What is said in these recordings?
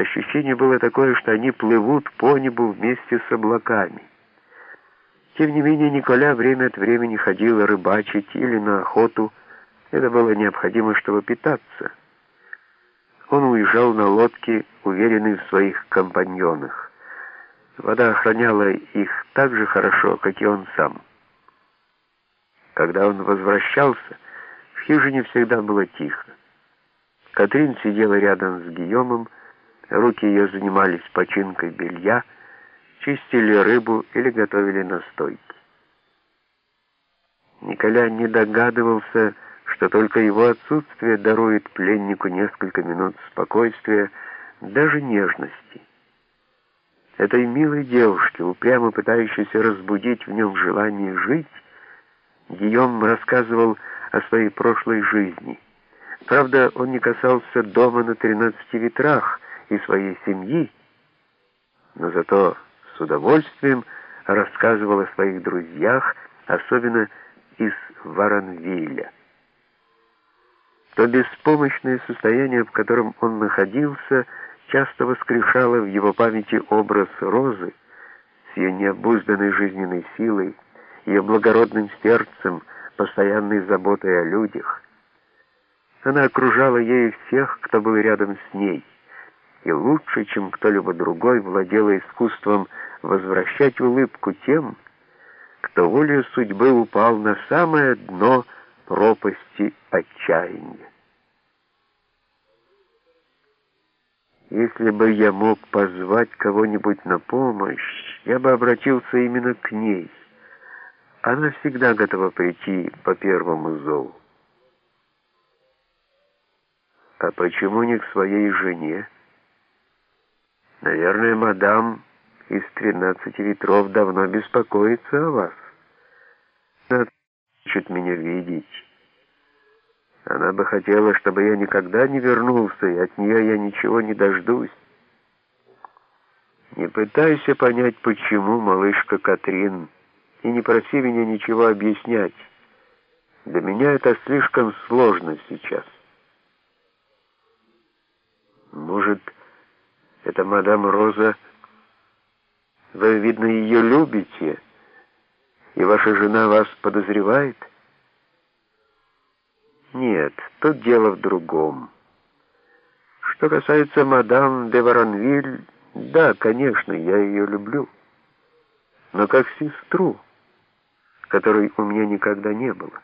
Ощущение было такое, что они плывут по небу вместе с облаками. Тем не менее, Николя время от времени ходил рыбачить или на охоту. Это было необходимо, чтобы питаться. Он уезжал на лодке, уверенный в своих компаньонах. Вода охраняла их так же хорошо, как и он сам. Когда он возвращался, в хижине всегда было тихо. Катрин сидела рядом с Гийомом, руки ее занимались починкой белья, чистили рыбу или готовили настойки. Николя не догадывался, что только его отсутствие дарует пленнику несколько минут спокойствия, даже нежности. Этой милой девушке, упрямо пытающейся разбудить в нем желание жить, Гийом рассказывал о своей прошлой жизни. Правда, он не касался дома на тринадцати ветрах и своей семьи, но зато с удовольствием рассказывал о своих друзьях, особенно из Варанвилля. То беспомощное состояние, в котором он находился, часто воскрешало в его памяти образ Розы с ее необузданной жизненной силой, ее благородным сердцем, постоянной заботой о людях. Она окружала ею всех, кто был рядом с ней, и лучше, чем кто-либо другой, владела искусством возвращать улыбку тем, кто волею судьбы упал на самое дно пропасти отчаяния. Если бы я мог позвать кого-нибудь на помощь, я бы обратился именно к ней. Она всегда готова прийти по первому зову. А почему не к своей жене? Наверное, мадам из тринадцати ветров давно беспокоится о вас. Она хочет меня видеть. Она бы хотела, чтобы я никогда не вернулся, и от нее я ничего не дождусь. Не пытайся понять, почему, малышка Катрин, и не проси меня ничего объяснять. Для меня это слишком сложно сейчас. Может, это мадам Роза... Вы, видно, ее любите, и ваша жена вас подозревает? Нет, тут дело в другом. Что касается мадам де Воронвиль, да, конечно, я ее люблю, но как сестру, которой у меня никогда не было.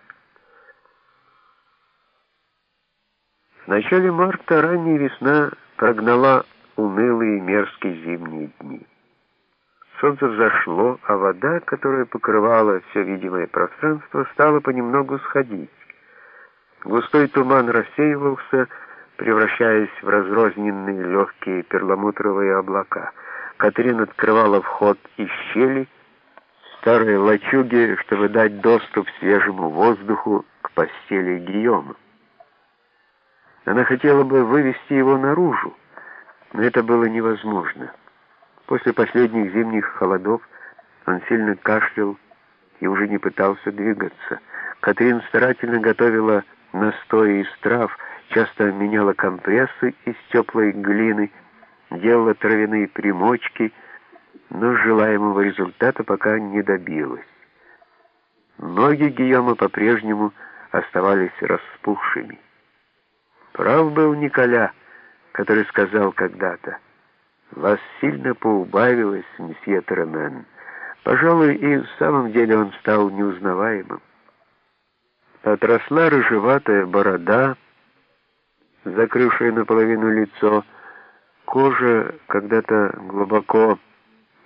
В начале марта ранняя весна прогнала унылые мерзкие зимние дни. Солнце взошло, а вода, которая покрывала все видимое пространство, стала понемногу сходить. Густой туман рассеивался, превращаясь в разрозненные легкие перламутровые облака. Катрин открывала вход из щели, старой лачуги, чтобы дать доступ свежему воздуху к постели Гийома. Она хотела бы вывести его наружу, но это было невозможно. После последних зимних холодов он сильно кашлял и уже не пытался двигаться. Катрин старательно готовила настои из трав, часто меняла компрессы из теплой глины, делала травяные примочки, но желаемого результата пока не добилась. Ноги Гийома по-прежнему оставались распухшими. Прав был Николя, который сказал когда-то, «Вас сильно поубавилось, месье Тремен». Пожалуй, и в самом деле он стал неузнаваемым. Отросла рыжеватая борода, закрывшая наполовину лицо, кожа, когда-то глубоко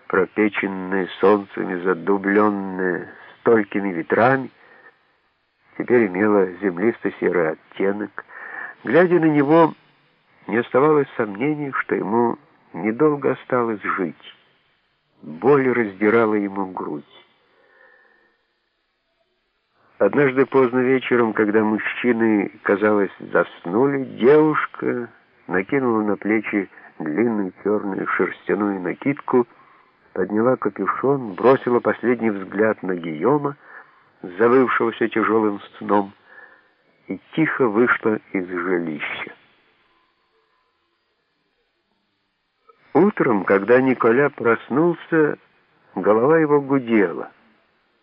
пропеченная солнцем и задубленная столькими ветрами, теперь имела землисто-серый оттенок. Глядя на него, не оставалось сомнений, что ему недолго осталось жить. Боль раздирала ему грудь. Однажды поздно вечером, когда мужчины, казалось, заснули, девушка накинула на плечи длинную черную шерстяную накидку, подняла капюшон, бросила последний взгляд на Гийома, завывшегося тяжелым сном, и тихо вышла из жилища. Утром, когда Николя проснулся, голова его гудела.